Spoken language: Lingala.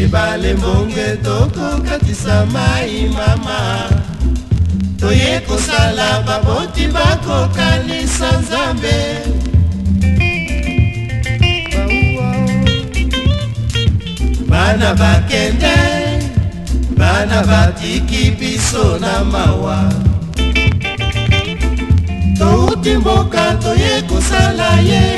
ebale mbonge tokokatisa mai mama toye kosala baboti bakokanisa nzambe bana bakende bana batiki biso na mawa touti mboka toye kosala ye